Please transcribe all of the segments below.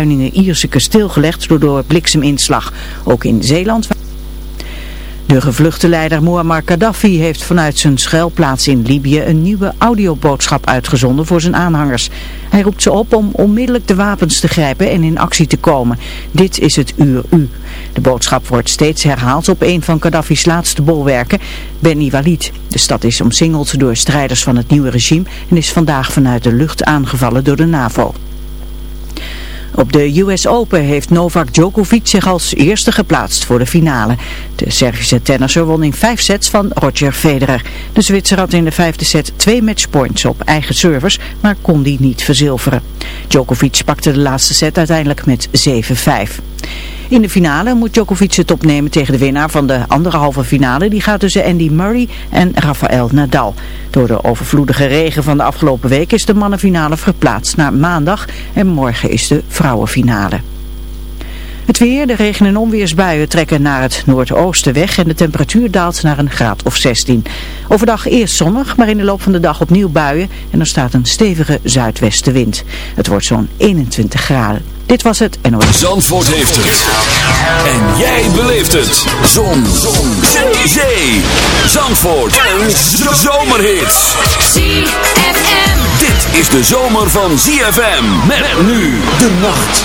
Duiningen Ierseke stilgelegd door, door blikseminslag. Ook in Zeeland... De gevluchte leider Muammar Gaddafi heeft vanuit zijn schuilplaats in Libië een nieuwe audioboodschap uitgezonden voor zijn aanhangers. Hij roept ze op om onmiddellijk de wapens te grijpen en in actie te komen. Dit is het uur u. De boodschap wordt steeds herhaald op een van Gaddafi's laatste bolwerken, Beni Walid. De stad is omsingeld door strijders van het nieuwe regime en is vandaag vanuit de lucht aangevallen door de NAVO. Op de US Open heeft Novak Djokovic zich als eerste geplaatst voor de finale. De Servische tennisser won in vijf sets van Roger Federer. De Zwitser had in de vijfde set twee matchpoints op eigen servers, maar kon die niet verzilveren. Djokovic pakte de laatste set uiteindelijk met 7-5. In de finale moet Djokovic het opnemen tegen de winnaar van de andere halve finale. Die gaat tussen Andy Murray en Rafael Nadal. Door de overvloedige regen van de afgelopen week is de mannenfinale verplaatst naar maandag. En morgen is de vrouwenfinale. Het weer, de regen- en onweersbuien trekken naar het noordoosten weg en de temperatuur daalt naar een graad of 16. Overdag eerst zonnig, maar in de loop van de dag opnieuw buien en er staat een stevige zuidwestenwind. Het wordt zo'n 21 graden. Dit was het en Zandvoort heeft het. En jij beleeft het. Zon. Zon. Zee. Zandvoort. En zomerhits. ZFM. Dit is de zomer van ZFM. Met nu de nacht.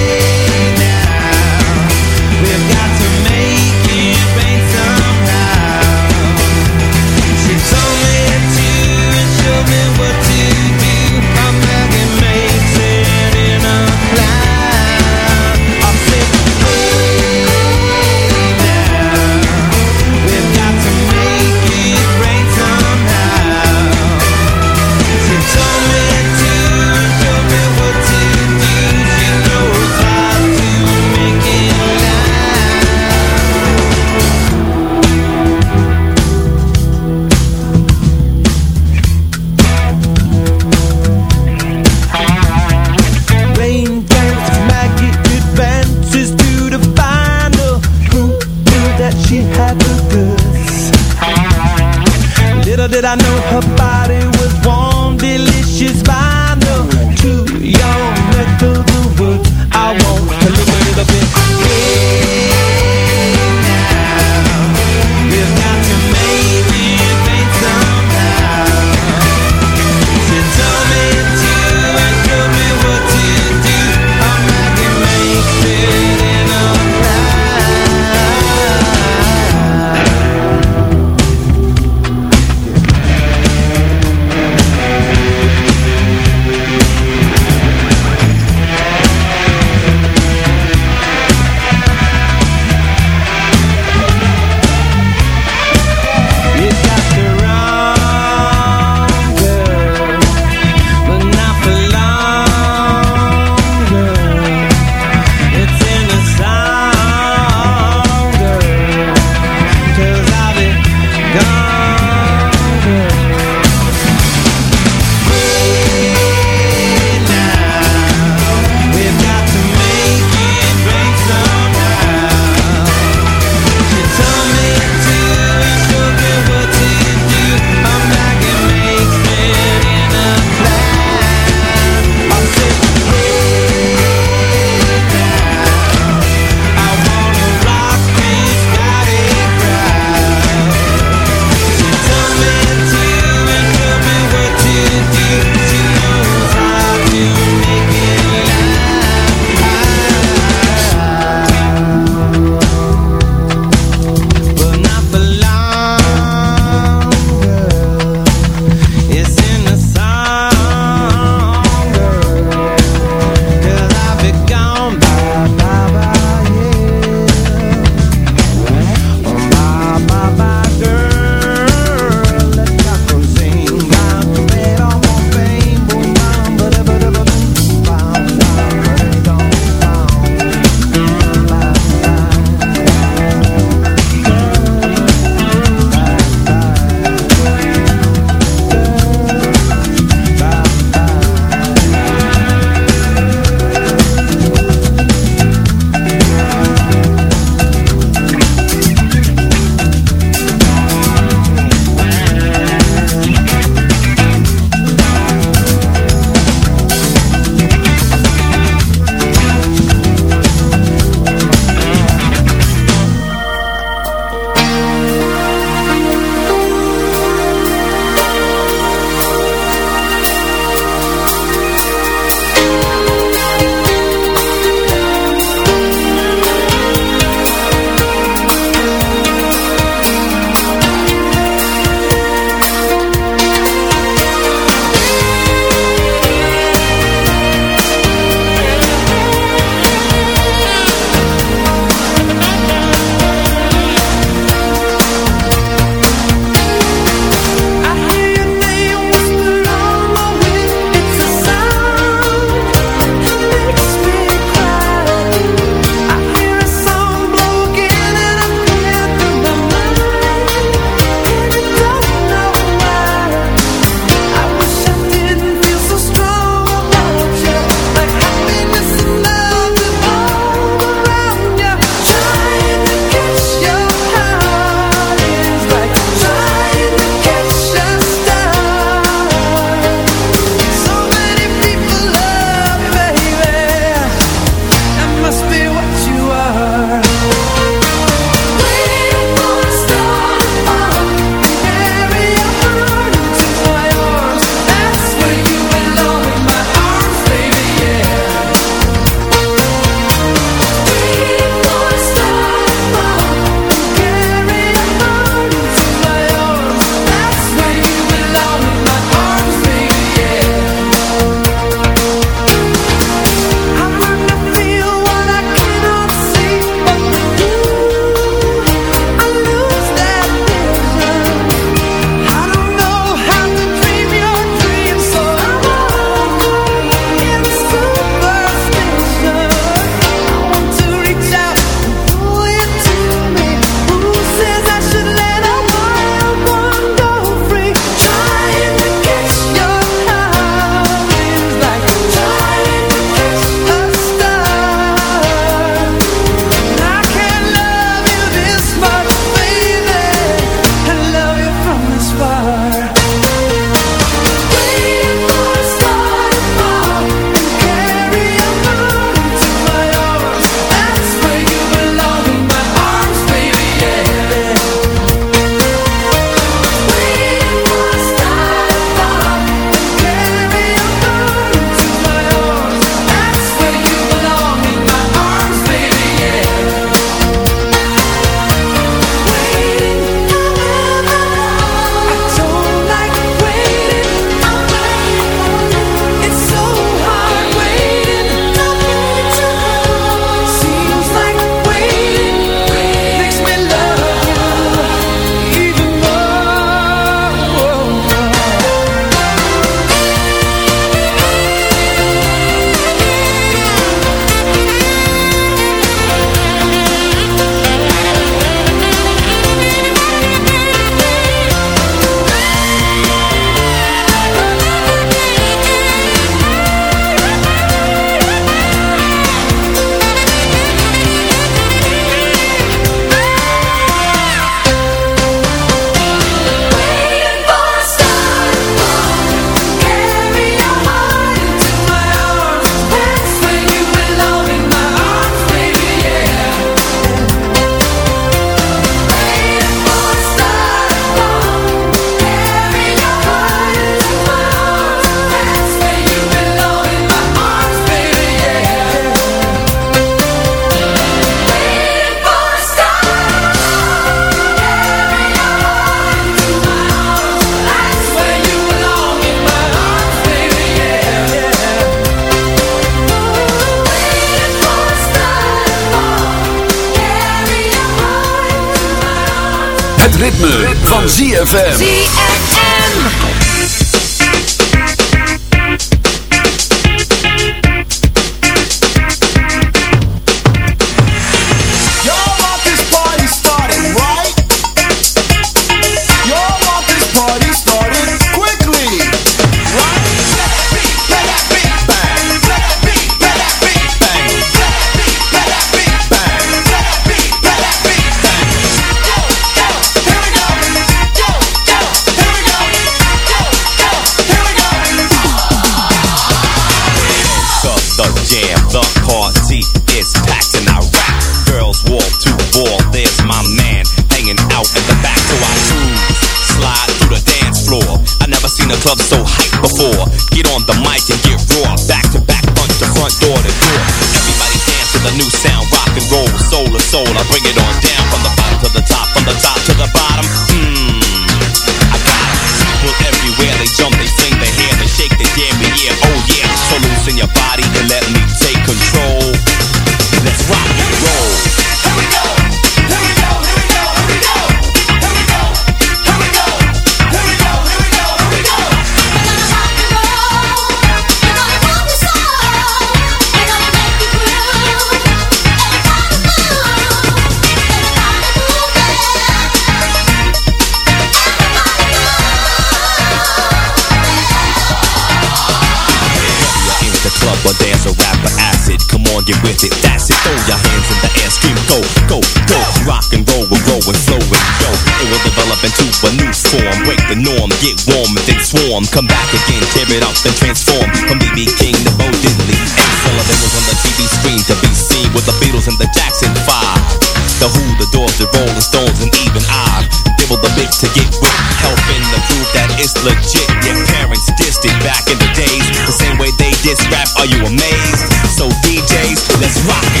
tear it out, and transform from BB King to Bo Diddley. and Sullivan was on the TV screen to be seen with the Beatles and the Jackson 5. The Who, the Doors, the Rolling Stones, and even I. Dibble the bits to get with, helping to prove that it's legit. Your parents dissed it back in the days, the same way they diss rap. Are you amazed? So DJs, let's rock it.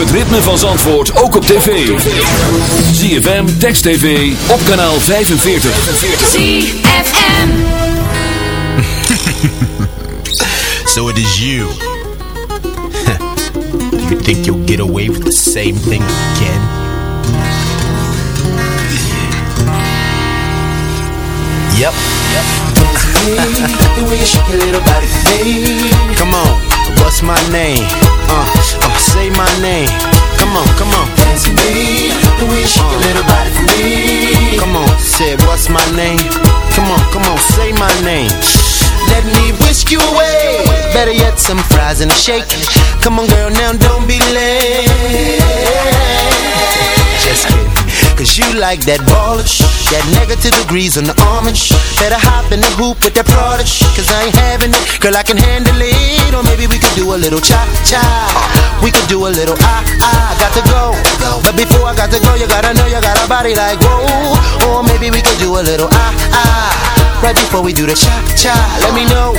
Het ritme van Zandvoort ook op tv. ZFM, Text TV, op kanaal 45. ZFM. So it is you. Do you think you'll get away with the same thing again? Yep. The way you shake your little body for me. Come on. What's my name? Uh, uh, say my name. Come on, come on. Dance with me. The way shake your little body for me. Come on, say what's my name? Come on, come on, say my name. Let me whisk you away. Better yet, some fries and a shake. Come on, girl, now don't be late. Just kidding. Cause you like that baller That negative degrees on the almond Better hop in the hoop with that Prada Cause I ain't having it, girl I can handle it. Or maybe we could do a little cha-cha. We could do a little ah-ah. Got to go, but before I got to go You gotta know you got a body like whoa. Or maybe we could do a little ah-ah Right before we do the cha-cha Let me know,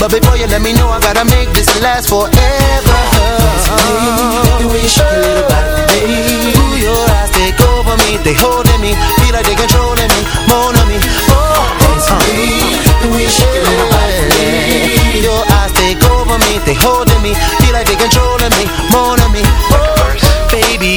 but before you let me know I gotta make this last forever. Me. They holding me, feel like they controlling me, more on me. Oh, with me. Your eyes take over me, they holding me, feel like they controlling me, more on me. Oh,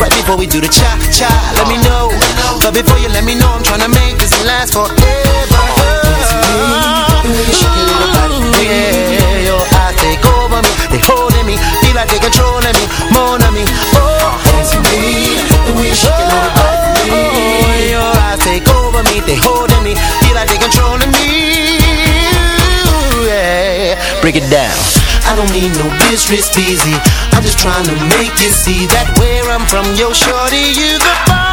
Right before we do the cha cha. Let me know, but before you let me know, I'm tryna make this last forever. Your eyes take over me, they holding me, feel like they controlling me, more than me. Oh, me. Your eyes take over me, they holding me, feel like they controlling me. Yeah, break it down. I don't need no disrespect, easy. I'm just trying to make you see that where I'm from, yo, shorty, you the bomb.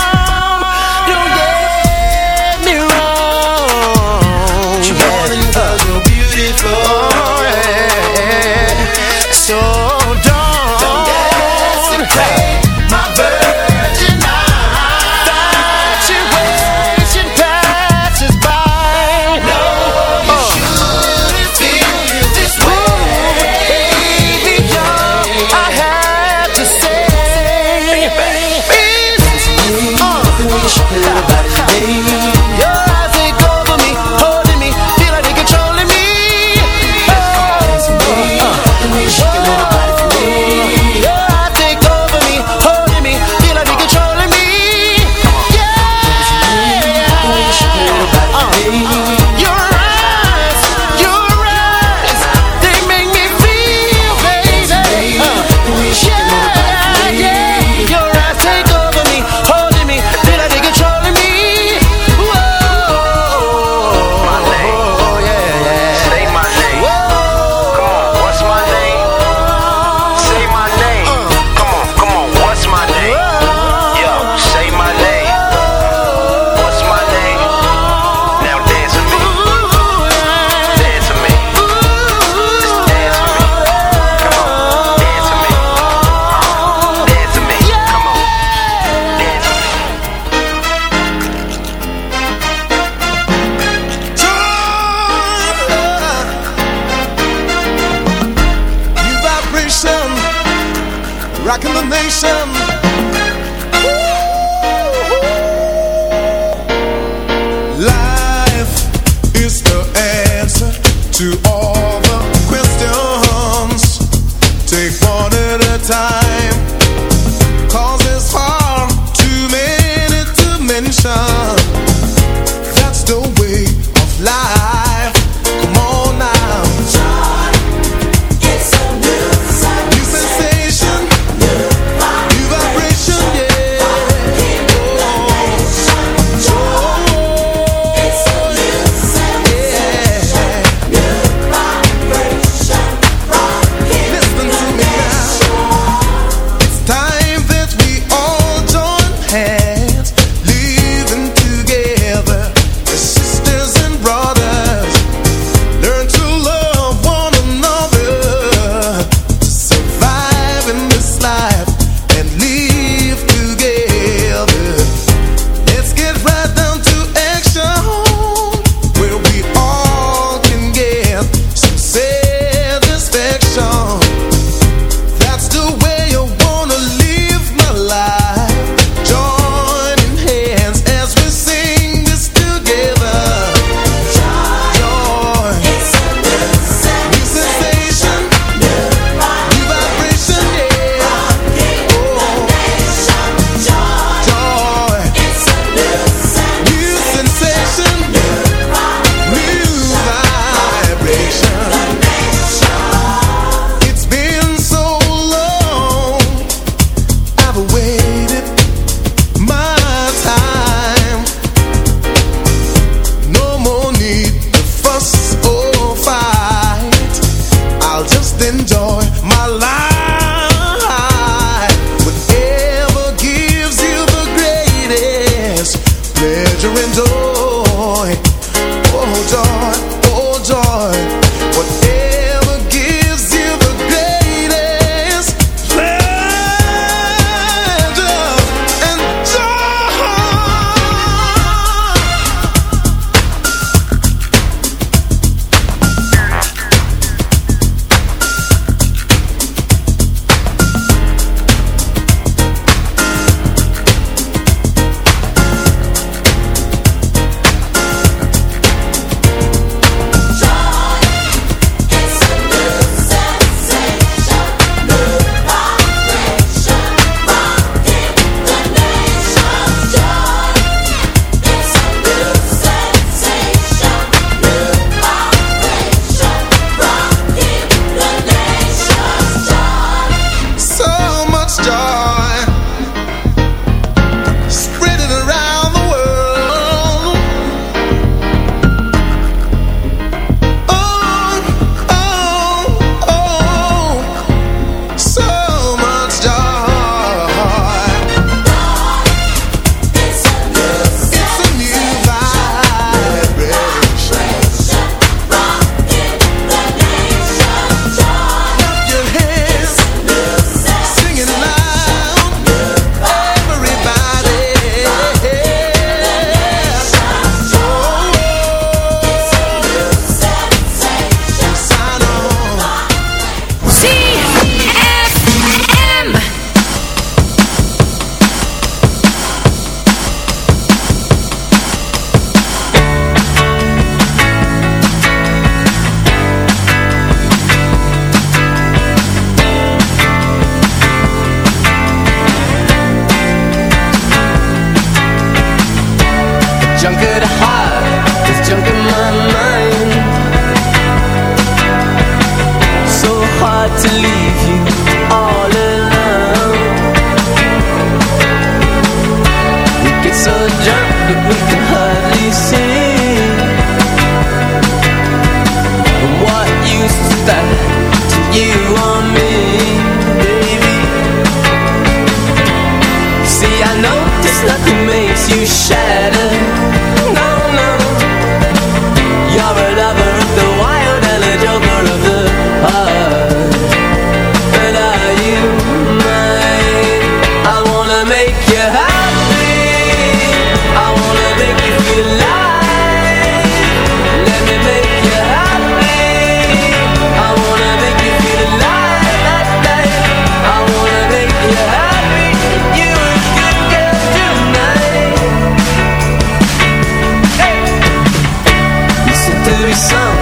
sunk.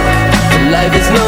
Life is no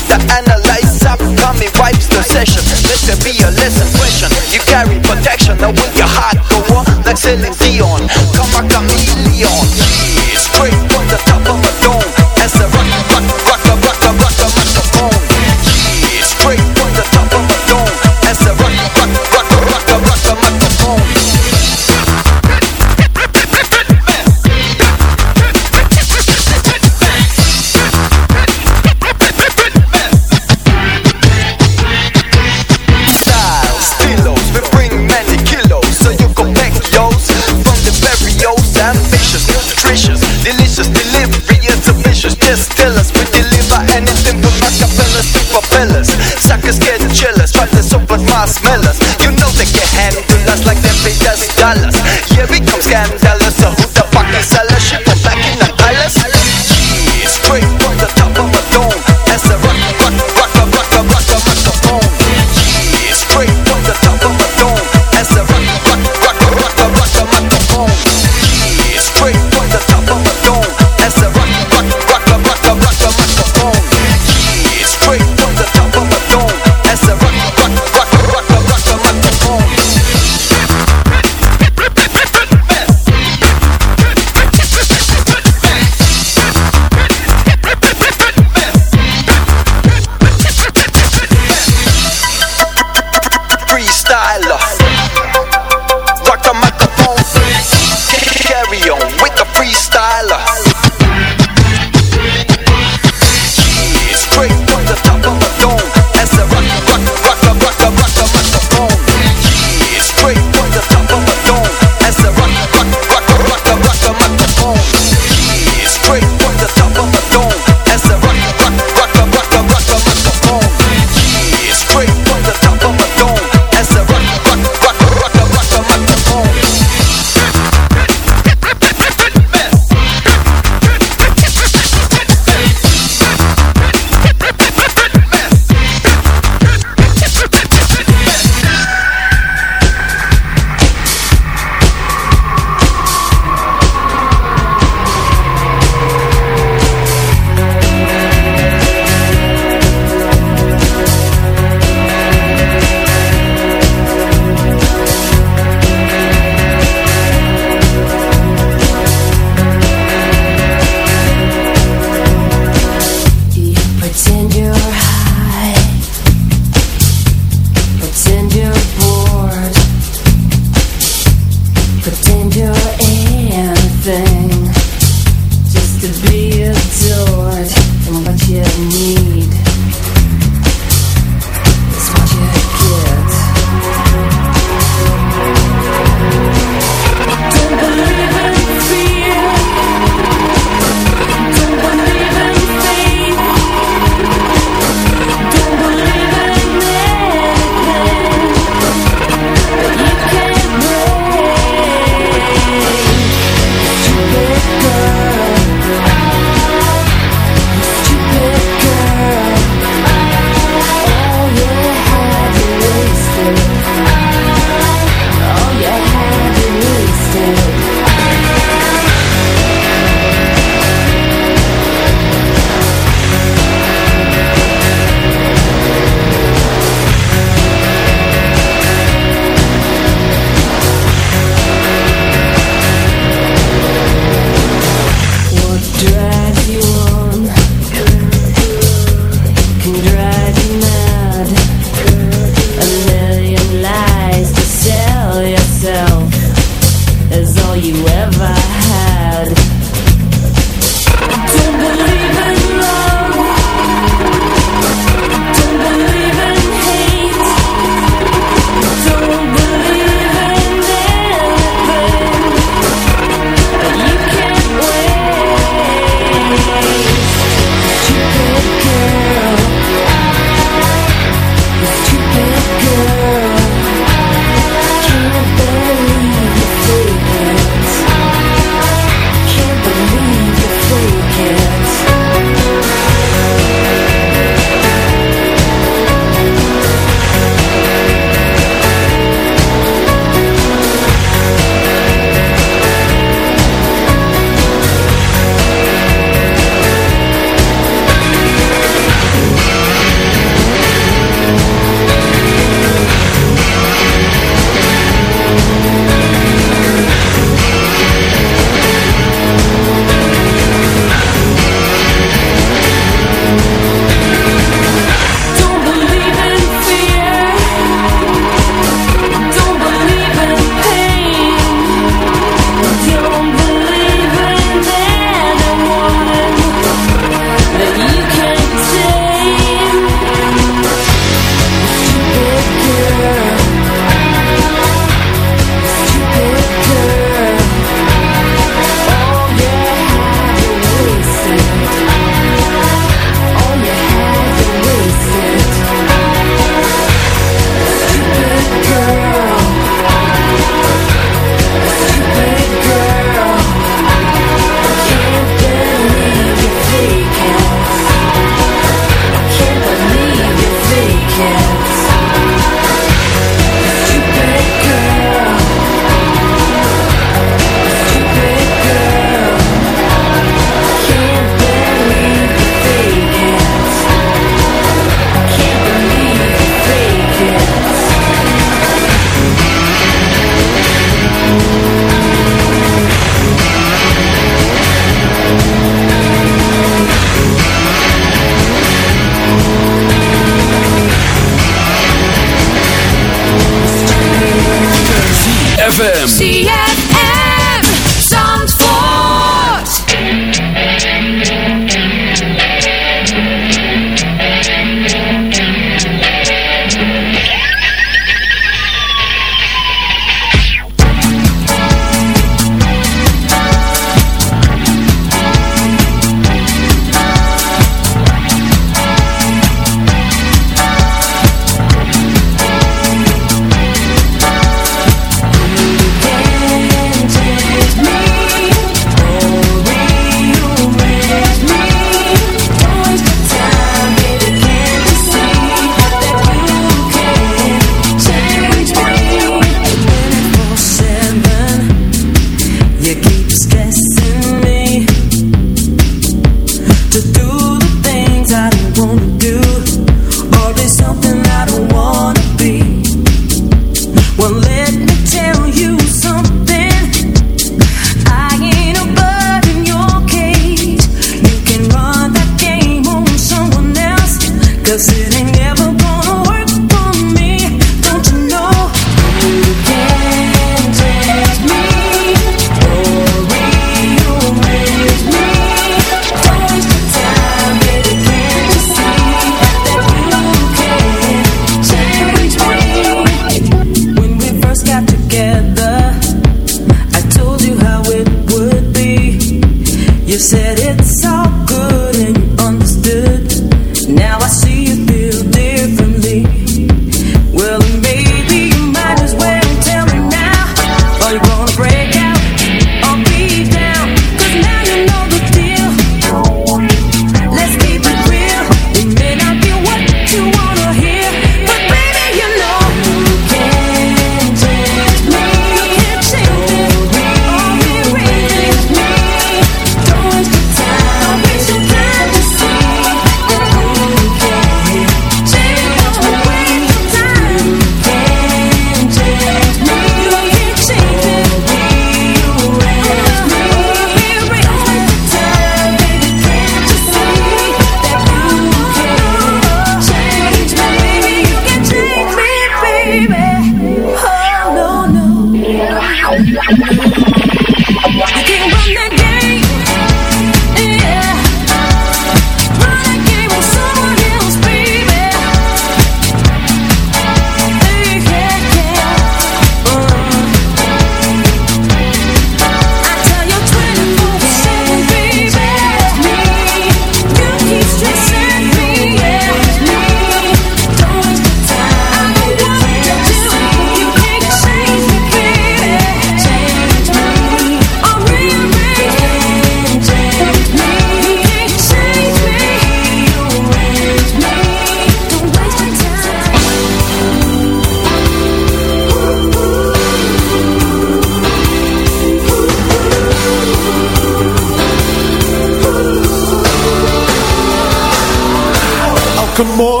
Come.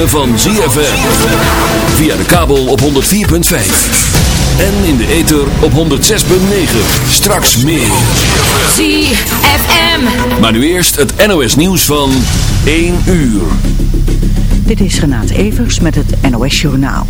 Ritme van ZFM. Via de kabel op 104.5. En in de ether op 106.9. Straks meer. ZFM. Maar nu eerst het NOS nieuws van 1 uur. Dit is Renate Evers met het NOS Journaal.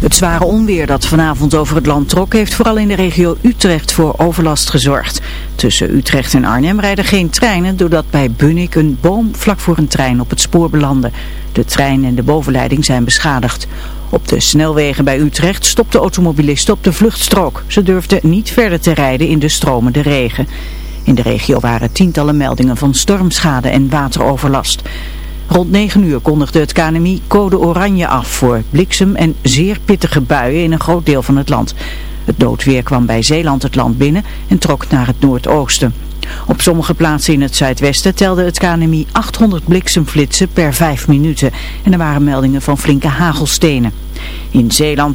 Het zware onweer dat vanavond over het land trok heeft vooral in de regio Utrecht voor overlast gezorgd. Tussen Utrecht en Arnhem rijden geen treinen doordat bij Bunnik een boom vlak voor een trein op het spoor belandde. De trein en de bovenleiding zijn beschadigd. Op de snelwegen bij Utrecht stopten automobilisten op de vluchtstrook. Ze durfden niet verder te rijden in de stromende regen. In de regio waren tientallen meldingen van stormschade en wateroverlast. Rond 9 uur kondigde het KNMI code oranje af voor bliksem en zeer pittige buien in een groot deel van het land. Het noodweer kwam bij Zeeland het land binnen en trok naar het noordoosten. Op sommige plaatsen in het zuidwesten telde het KNMI 800 bliksemflitsen per 5 minuten en er waren meldingen van flinke hagelstenen. In Zeeland